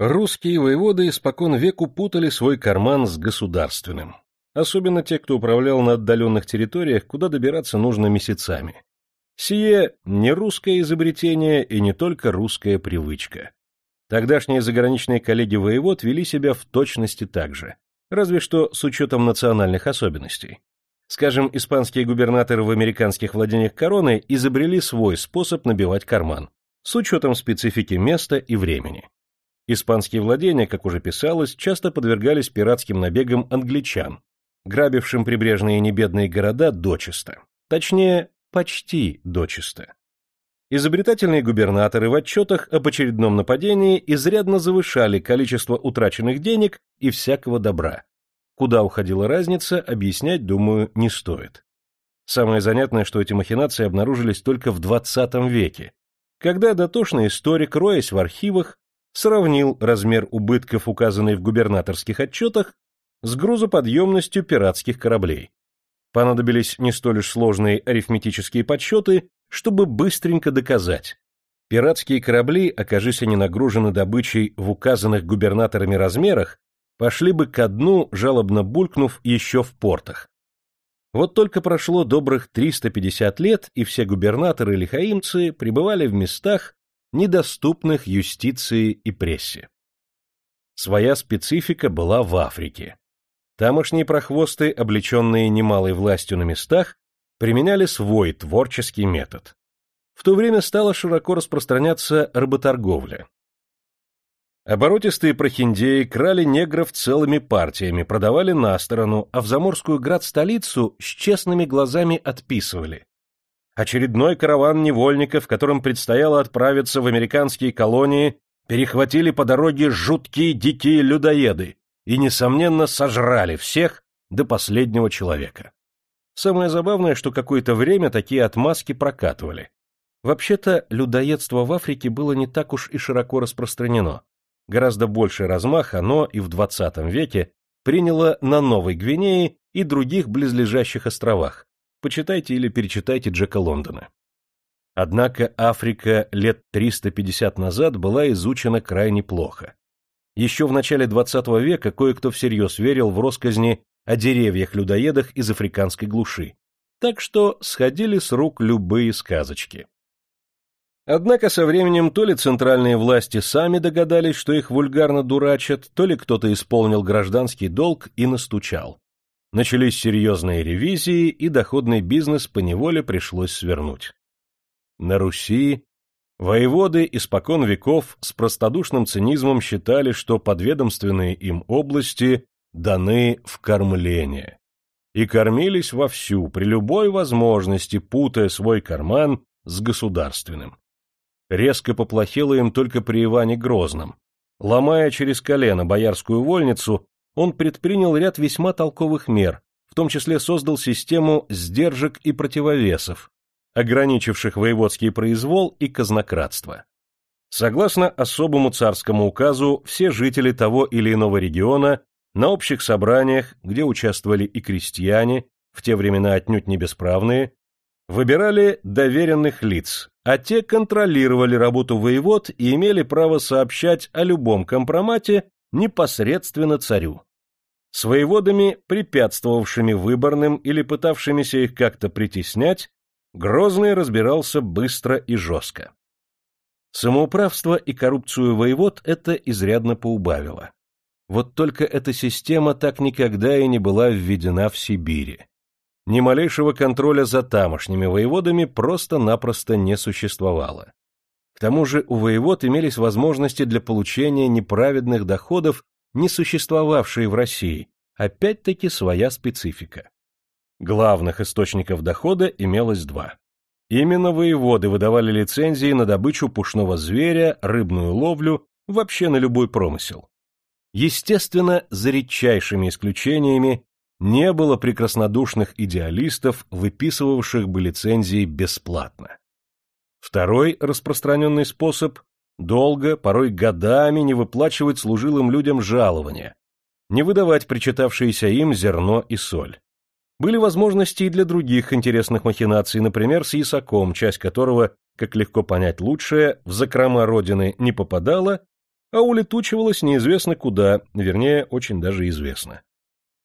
Русские воеводы испокон веку путали свой карман с государственным. Особенно те, кто управлял на отдаленных территориях, куда добираться нужно месяцами. Сие не русское изобретение и не только русская привычка. Тогдашние заграничные коллеги воевод вели себя в точности так же, разве что с учетом национальных особенностей. Скажем, испанские губернаторы в американских владениях короны изобрели свой способ набивать карман, с учетом специфики места и времени. Испанские владения, как уже писалось, часто подвергались пиратским набегам англичан, грабившим прибрежные небедные города дочисто. Точнее, почти дочисто. Изобретательные губернаторы в отчетах об очередном нападении изрядно завышали количество утраченных денег и всякого добра. Куда уходила разница, объяснять, думаю, не стоит. Самое занятное, что эти махинации обнаружились только в 20 веке, когда дотошный историк, роясь в архивах, сравнил размер убытков, указанный в губернаторских отчетах, с грузоподъемностью пиратских кораблей. Понадобились не столь уж сложные арифметические подсчеты, чтобы быстренько доказать. Пиратские корабли, окажись они нагружены добычей в указанных губернаторами размерах, пошли бы ко дну, жалобно булькнув еще в портах. Вот только прошло добрых 350 лет, и все губернаторы лихаимцы пребывали в местах, недоступных юстиции и прессе. Своя специфика была в Африке. Тамошние прохвосты, облеченные немалой властью на местах, применяли свой творческий метод. В то время стала широко распространяться работорговля. Оборотистые прохиндеи крали негров целыми партиями, продавали на сторону, а в заморскую град-столицу с честными глазами отписывали. Очередной караван невольников, которым предстояло отправиться в американские колонии, перехватили по дороге жуткие дикие людоеды и, несомненно, сожрали всех до последнего человека. Самое забавное, что какое-то время такие отмазки прокатывали. Вообще-то, людоедство в Африке было не так уж и широко распространено. Гораздо больше размах оно и в 20 веке приняло на Новой Гвинее и других близлежащих островах, Почитайте или перечитайте Джека Лондона. Однако Африка лет 350 назад была изучена крайне плохо. Еще в начале XX века кое-кто всерьез верил в росказни о деревьях-людоедах из африканской глуши, так что сходили с рук любые сказочки. Однако со временем то ли центральные власти сами догадались, что их вульгарно дурачат, то ли кто-то исполнил гражданский долг и настучал. Начались серьезные ревизии, и доходный бизнес поневоле пришлось свернуть. На Руси воеводы испокон веков с простодушным цинизмом считали, что подведомственные им области даны в кормление. И кормились вовсю, при любой возможности, путая свой карман с государственным. Резко поплохело им только при Иване Грозном. Ломая через колено боярскую вольницу, он предпринял ряд весьма толковых мер, в том числе создал систему сдержек и противовесов, ограничивших воеводский произвол и казнократство. Согласно особому царскому указу, все жители того или иного региона на общих собраниях, где участвовали и крестьяне, в те времена отнюдь не бесправные, выбирали доверенных лиц, а те контролировали работу воевод и имели право сообщать о любом компромате непосредственно царю. С воеводами, препятствовавшими выборным или пытавшимися их как-то притеснять, Грозный разбирался быстро и жестко. Самоуправство и коррупцию воевод это изрядно поубавило. Вот только эта система так никогда и не была введена в Сибири. Ни малейшего контроля за тамошними воеводами просто-напросто не существовало. К тому же у воевод имелись возможности для получения неправедных доходов, не существовавшие в России, опять-таки своя специфика. Главных источников дохода имелось два. Именно воеводы выдавали лицензии на добычу пушного зверя, рыбную ловлю, вообще на любой промысел. Естественно, за редчайшими исключениями не было прекраснодушных идеалистов, выписывавших бы лицензии бесплатно. Второй распространенный способ – долго, порой годами не выплачивать служилым людям жалования, не выдавать причитавшиеся им зерно и соль. Были возможности и для других интересных махинаций, например, с ясаком, часть которого, как легко понять лучшее, в закрома родины не попадала, а улетучивалась неизвестно куда, вернее, очень даже известно.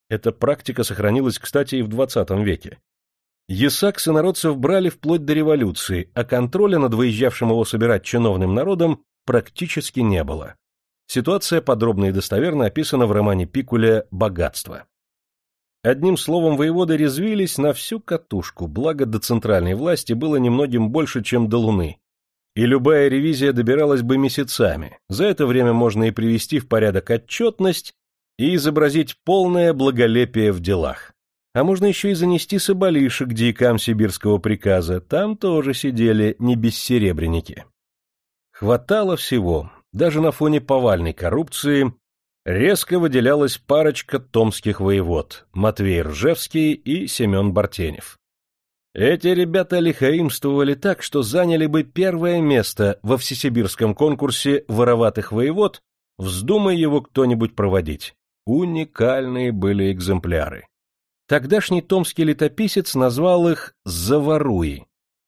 Эта практика сохранилась, кстати, и в XX веке. Ясак с инородцев брали вплоть до революции, а контроля над выезжавшим его собирать чиновным народом практически не было. Ситуация подробно и достоверно описана в романе Пикуля «Богатство». Одним словом, воеводы резвились на всю катушку, благо до центральной власти было немногим больше, чем до Луны. И любая ревизия добиралась бы месяцами. За это время можно и привести в порядок отчетность и изобразить полное благолепие в делах. А можно еще и занести соболишек к дьякам сибирского приказа, там тоже сидели не бессеребренники. Хватало всего, даже на фоне повальной коррупции резко выделялась парочка томских воевод – Матвей Ржевский и Семен Бартенев. Эти ребята лихаимствовали так, что заняли бы первое место во всесибирском конкурсе вороватых воевод, вздумай его кто-нибудь проводить. Уникальные были экземпляры. Тогдашний томский летописец назвал их «заворуи».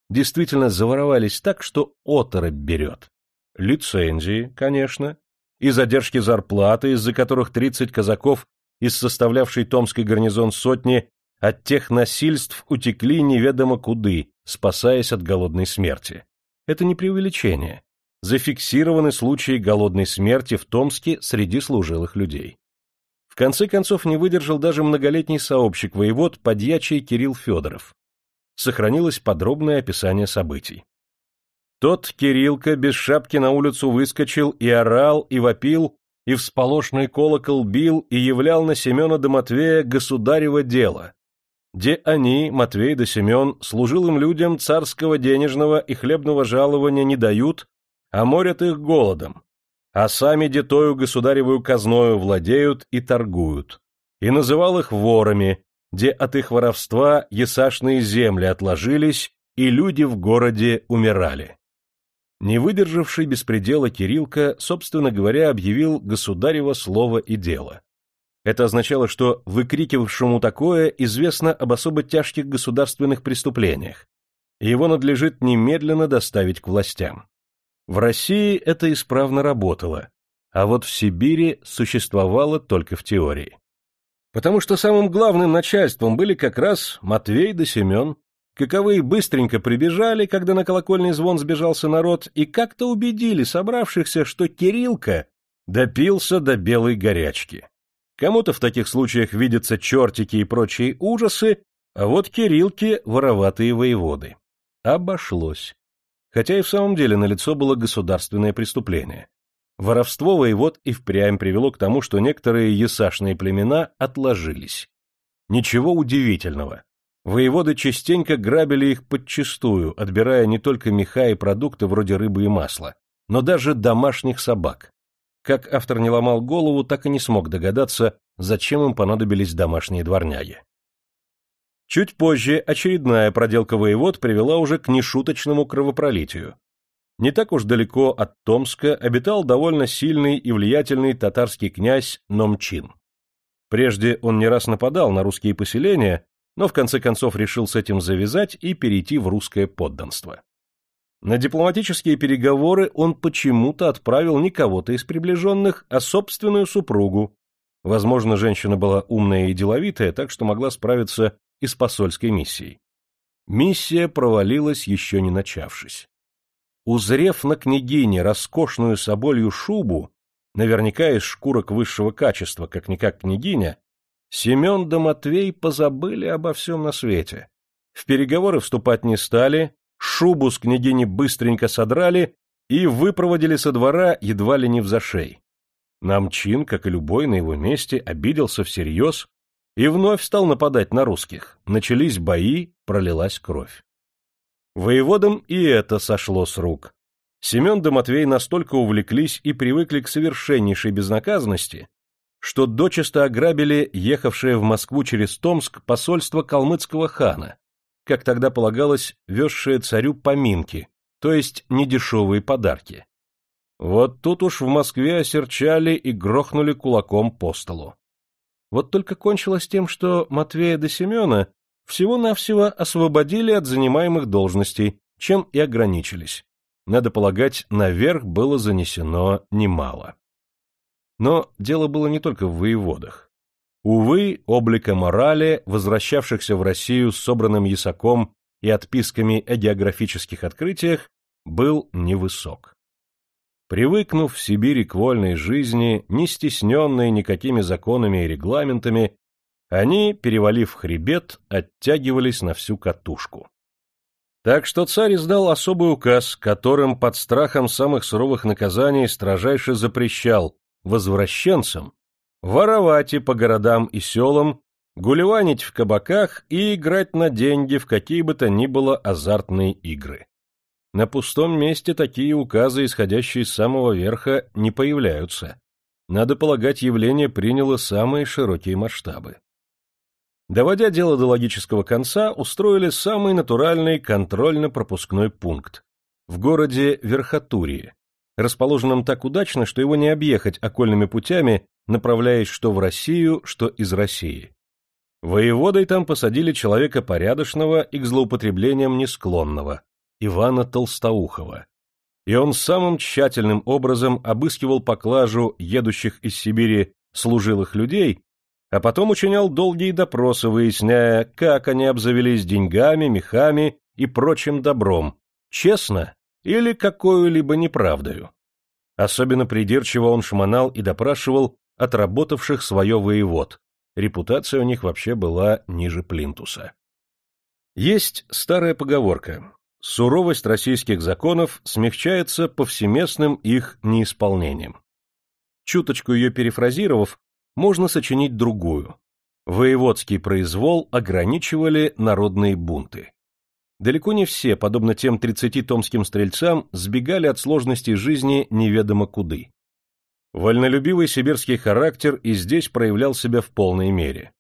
Действительно заворовались так, что оторопь берет. Лицензии, конечно, и задержки зарплаты, из-за которых 30 казаков из составлявшей Томский гарнизон сотни от тех насильств утекли неведомо куды, спасаясь от голодной смерти. Это не преувеличение. Зафиксированы случаи голодной смерти в Томске среди служилых людей. Конце концов не выдержал даже многолетний сообщик воевод подьячий Кирилл Федоров. Сохранилось подробное описание событий. Тот Кириллка без шапки на улицу выскочил и орал, и вопил, и всполошный колокол бил, и являл на Семена да Матвея государево дело, где они, Матвей да Семен, служилым людям царского денежного и хлебного жалования не дают, а морят их голодом, а сами детою государевую казною владеют и торгуют, и называл их ворами, где от их воровства ясашные земли отложились, и люди в городе умирали. Не выдержавший беспредела Кириллка, собственно говоря, объявил государево слово и дело. Это означало, что выкрикивавшему такое известно об особо тяжких государственных преступлениях, и его надлежит немедленно доставить к властям. В России это исправно работало, а вот в Сибири существовало только в теории. Потому что самым главным начальством были как раз Матвей да Семен, каковые быстренько прибежали, когда на колокольный звон сбежался народ, и как-то убедили собравшихся, что Кириллка допился до белой горячки. Кому-то в таких случаях видятся чертики и прочие ужасы, а вот Кириллки — вороватые воеводы. Обошлось. Хотя и в самом деле налицо было государственное преступление. Воровство воевод и впрямь привело к тому, что некоторые ясашные племена отложились. Ничего удивительного. Воеводы частенько грабили их подчистую, отбирая не только меха и продукты вроде рыбы и масла, но даже домашних собак. Как автор не ломал голову, так и не смог догадаться, зачем им понадобились домашние дворняги. Чуть позже очередная проделка воевод привела уже к нешуточному кровопролитию. Не так уж далеко от Томска обитал довольно сильный и влиятельный татарский князь Номчин. Прежде он не раз нападал на русские поселения, но в конце концов решил с этим завязать и перейти в русское подданство. На дипломатические переговоры он почему-то отправил не кого-то из приближенных, а собственную супругу. Возможно, женщина была умная и деловитая, так что могла справиться и с посольской миссией. Миссия провалилась, еще не начавшись. Узрев на княгине роскошную соболью шубу, наверняка из шкурок высшего качества, как-никак княгиня, Семен да Матвей позабыли обо всем на свете. В переговоры вступать не стали, шубу с княгини быстренько содрали и выпроводили со двора едва ли не в зашей. Намчин, как и любой на его месте, обиделся всерьез и вновь стал нападать на русских. Начались бои, пролилась кровь. Воеводам и это сошло с рук. Семен да Матвей настолько увлеклись и привыкли к совершеннейшей безнаказанности, что дочисто ограбили ехавшее в Москву через Томск посольство калмыцкого хана, как тогда полагалось, везшее царю поминки, то есть недешевые подарки. Вот тут уж в Москве осерчали и грохнули кулаком по столу. Вот только кончилось тем, что Матвея до Семена всего-навсего освободили от занимаемых должностей, чем и ограничились. Надо полагать, наверх было занесено немало. Но дело было не только в воеводах. Увы, облика морали, возвращавшихся в Россию с собранным ясаком и отписками о географических открытиях, был невысок. Привыкнув в Сибири к вольной жизни, не стесненные никакими законами и регламентами, они, перевалив хребет, оттягивались на всю катушку. Так что царь издал особый указ, которым под страхом самых суровых наказаний строжайше запрещал возвращенцам воровать и по городам и селам, гулеванить в кабаках и играть на деньги в какие бы то ни было азартные игры. На пустом месте такие указы, исходящие с самого верха, не появляются. Надо полагать, явление приняло самые широкие масштабы. Доводя дело до логического конца, устроили самый натуральный контрольно-пропускной пункт в городе Верхотурье, расположенном так удачно, что его не объехать окольными путями, направляясь что в Россию, что из России. Воеводой там посадили человека порядочного и к злоупотреблениям не склонного, Ивана Толстоухова. И он самым тщательным образом обыскивал поклажу едущих из Сибири служилых людей а потом учинял долгие допросы, выясняя, как они обзавелись деньгами, мехами и прочим добром, честно или какую-либо неправдою. Особенно придирчиво он шмонал и допрашивал отработавших свое воевод. Репутация у них вообще была ниже плинтуса. Есть старая поговорка. Суровость российских законов смягчается повсеместным их неисполнением. Чуточку ее перефразировав, можно сочинить другую. Воеводский произвол ограничивали народные бунты. Далеко не все, подобно тем тридцати томским стрельцам, сбегали от сложностей жизни неведомо куды. Вольнолюбивый сибирский характер и здесь проявлял себя в полной мере.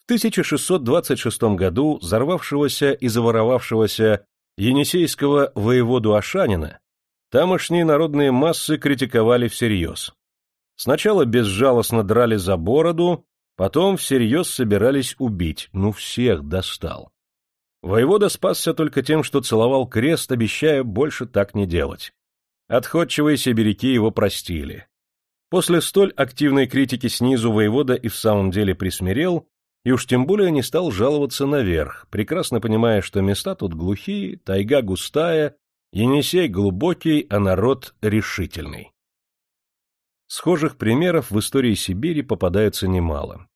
В 1626 году взорвавшегося и заворовавшегося енисейского воеводу Ашанина тамошние народные массы критиковали всерьез. Сначала безжалостно драли за бороду, потом всерьез собирались убить, ну всех достал. Воевода спасся только тем, что целовал крест, обещая больше так не делать. Отходчивые сибиряки его простили. После столь активной критики снизу воевода и в самом деле присмирел, и уж тем более не стал жаловаться наверх, прекрасно понимая, что места тут глухие, тайга густая, Енисей глубокий, а народ решительный. Схожих примеров в истории Сибири попадается немало.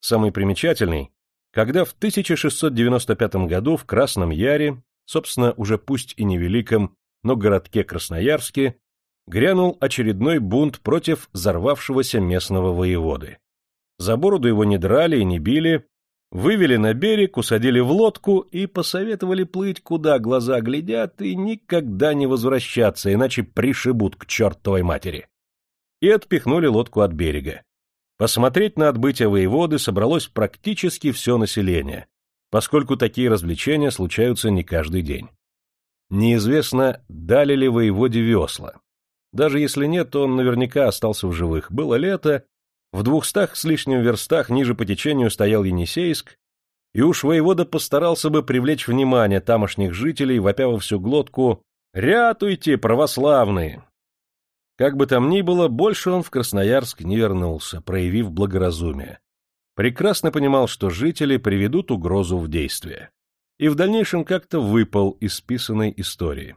Самый примечательный, когда в 1695 году в Красном Яре, собственно, уже пусть и невеликом, но городке Красноярске, грянул очередной бунт против взорвавшегося местного воеводы. За бороду его не драли и не били, вывели на берег, усадили в лодку и посоветовали плыть, куда глаза глядят, и никогда не возвращаться, иначе пришибут к чертовой матери и отпихнули лодку от берега. Посмотреть на отбытие воеводы собралось практически все население, поскольку такие развлечения случаются не каждый день. Неизвестно, дали ли воеводе весла. Даже если нет, то он наверняка остался в живых. Было лето, в двухстах с лишним верстах ниже по течению стоял Енисейск, и уж воевода постарался бы привлечь внимание тамошних жителей, вопя во всю глотку «Рятуйте, православные!» Как бы там ни было, больше он в Красноярск не вернулся, проявив благоразумие. Прекрасно понимал, что жители приведут угрозу в действие. И в дальнейшем как-то выпал из списанной истории.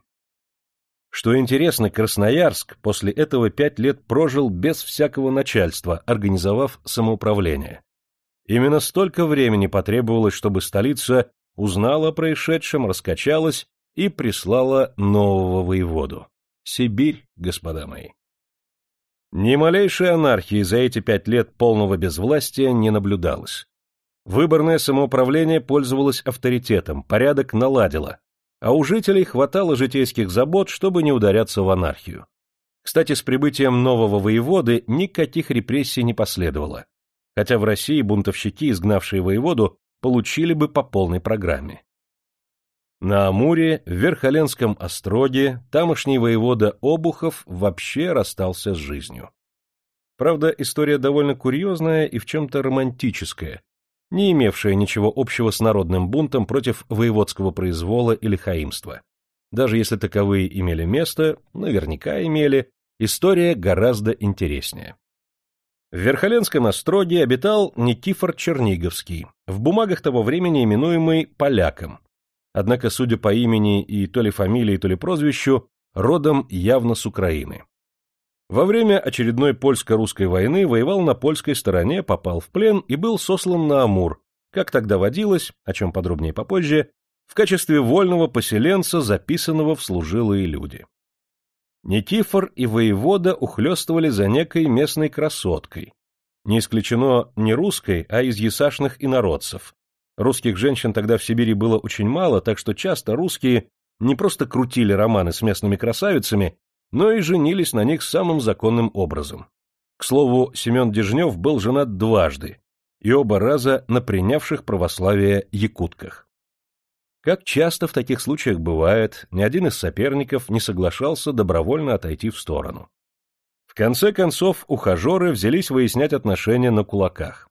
Что интересно, Красноярск после этого пять лет прожил без всякого начальства, организовав самоуправление. Именно столько времени потребовалось, чтобы столица узнала о происшедшем, раскачалась и прислала нового воеводу. Сибирь, господа мои. Ни малейшей анархии за эти пять лет полного безвластия не наблюдалось. Выборное самоуправление пользовалось авторитетом, порядок наладило, а у жителей хватало житейских забот, чтобы не ударяться в анархию. Кстати, с прибытием нового воеводы никаких репрессий не последовало, хотя в России бунтовщики, изгнавшие воеводу, получили бы по полной программе. На Амуре, в Верхоленском остроге, тамошний воевода Обухов вообще расстался с жизнью. Правда, история довольно курьезная и в чем-то романтическая, не имевшая ничего общего с народным бунтом против воеводского произвола или хаимства. Даже если таковые имели место, наверняка имели, история гораздо интереснее. В Верхоленском остроге обитал Никифор Черниговский, в бумагах того времени именуемый Поляком, однако, судя по имени и то ли фамилии, то ли прозвищу, родом явно с Украины. Во время очередной польско-русской войны воевал на польской стороне, попал в плен и был сослан на Амур, как тогда водилось, о чем подробнее попозже, в качестве вольного поселенца, записанного в служилые люди. Никифор и воевода ухлёстывали за некой местной красоткой. Не исключено не русской, а из ясашных инородцев. Русских женщин тогда в Сибири было очень мало, так что часто русские не просто крутили романы с местными красавицами, но и женились на них самым законным образом. К слову, Семен Дежнев был женат дважды, и оба раза на принявших православие якутках. Как часто в таких случаях бывает, ни один из соперников не соглашался добровольно отойти в сторону. В конце концов, ухажеры взялись выяснять отношения на кулаках.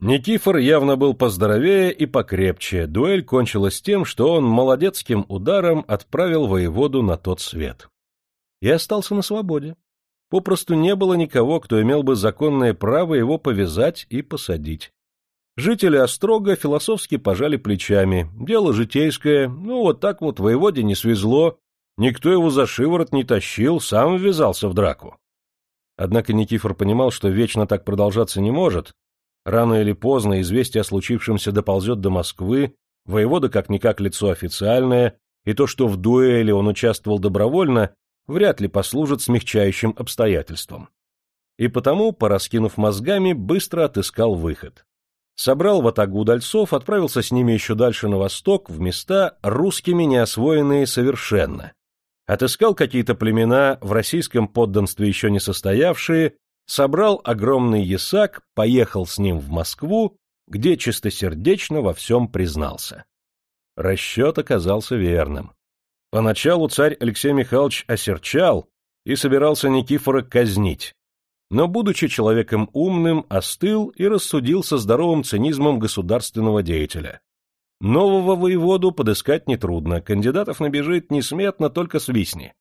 Никифор явно был поздоровее и покрепче, дуэль кончилась тем, что он молодецким ударом отправил воеводу на тот свет и остался на свободе. Попросту не было никого, кто имел бы законное право его повязать и посадить. Жители Острога философски пожали плечами. Дело житейское, ну вот так вот воеводе не свезло, никто его за шиворот не тащил, сам ввязался в драку. Однако Никифор понимал, что вечно так продолжаться не может. Рано или поздно известие о случившемся доползет до Москвы, воевода как-никак лицо официальное, и то, что в дуэли он участвовал добровольно, вряд ли послужит смягчающим обстоятельством. И потому, пораскинув мозгами, быстро отыскал выход. Собрал ватагу удальцов, отправился с ними еще дальше на восток, в места, русскими не освоенные совершенно. Отыскал какие-то племена, в российском подданстве еще не состоявшие, собрал огромный ясак, поехал с ним в Москву, где чистосердечно во всем признался. Расчет оказался верным. Поначалу царь Алексей Михайлович осерчал и собирался Никифора казнить, но, будучи человеком умным, остыл и рассудил со здоровым цинизмом государственного деятеля. Нового воеводу подыскать нетрудно, кандидатов набежит несметно, только свистни.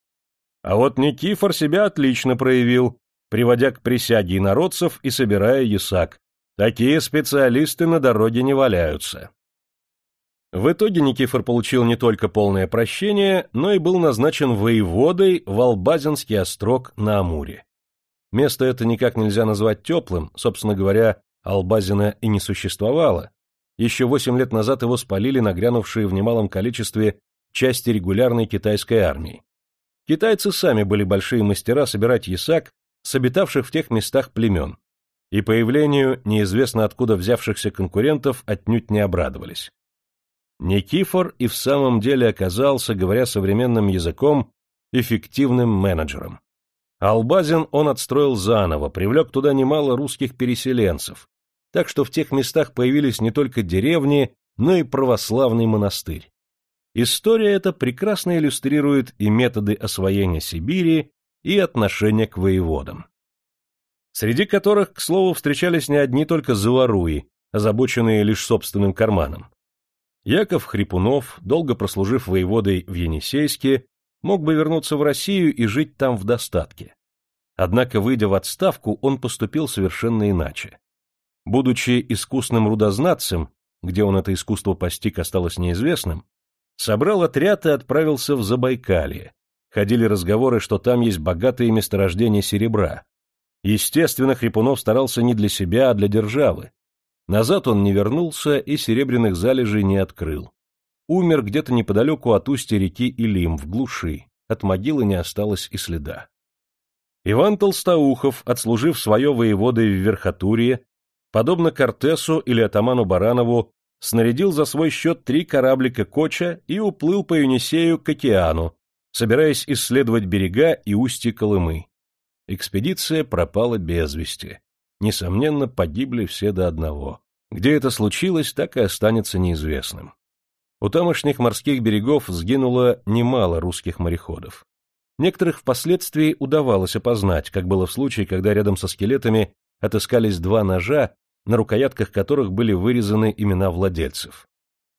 А вот Никифор себя отлично проявил, приводя к присяге инородцев и собирая ясак. Такие специалисты на дороге не валяются. В итоге Никифор получил не только полное прощение, но и был назначен воеводой в Албазинский острог на Амуре. Место это никак нельзя назвать теплым, собственно говоря, Албазина и не существовало. Еще восемь лет назад его спалили нагрянувшие в немалом количестве части регулярной китайской армии. Китайцы сами были большие мастера собирать ясак с обитавших в тех местах племен, и появлению неизвестно откуда взявшихся конкурентов отнюдь не обрадовались. Никифор и в самом деле оказался, говоря современным языком, эффективным менеджером. Албазин он отстроил заново, привлек туда немало русских переселенцев, так что в тех местах появились не только деревни, но и православный монастырь. История эта прекрасно иллюстрирует и методы освоения Сибири, и отношение к воеводам. Среди которых, к слову, встречались не одни только заваруи, озабоченные лишь собственным карманом. Яков Хрипунов, долго прослужив воеводой в Енисейске, мог бы вернуться в Россию и жить там в достатке. Однако, выйдя в отставку, он поступил совершенно иначе. Будучи искусным рудознатцем, где он это искусство постиг осталось неизвестным, собрал отряд и отправился в Забайкалье. Ходили разговоры, что там есть богатые месторождения серебра. Естественно, Хрипунов старался не для себя, а для державы, Назад он не вернулся и серебряных залежей не открыл. Умер где-то неподалеку от устья реки Илим, в глуши. От могилы не осталось и следа. Иван Толстоухов, отслужив свое воеводой в Верхотурье, подобно Кортесу или атаману Баранову, снарядил за свой счет три кораблика Коча и уплыл по Юнисею к океану, собираясь исследовать берега и устья Колымы. Экспедиция пропала без вести несомненно, погибли все до одного. Где это случилось, так и останется неизвестным. У тамошних морских берегов сгинуло немало русских мореходов. Некоторых впоследствии удавалось опознать, как было в случае, когда рядом со скелетами отыскались два ножа, на рукоятках которых были вырезаны имена владельцев.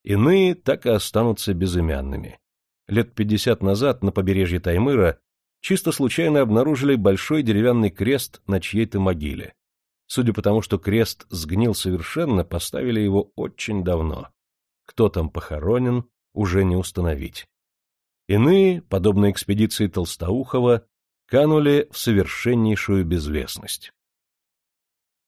Иные так и останутся безымянными. Лет пятьдесят назад на побережье Таймыра чисто случайно обнаружили большой деревянный крест на чьей-то могиле. Судя по тому, что крест сгнил совершенно, поставили его очень давно. Кто там похоронен, уже не установить. Иные, подобно экспедиции Толстоухова, канули в совершеннейшую безвестность.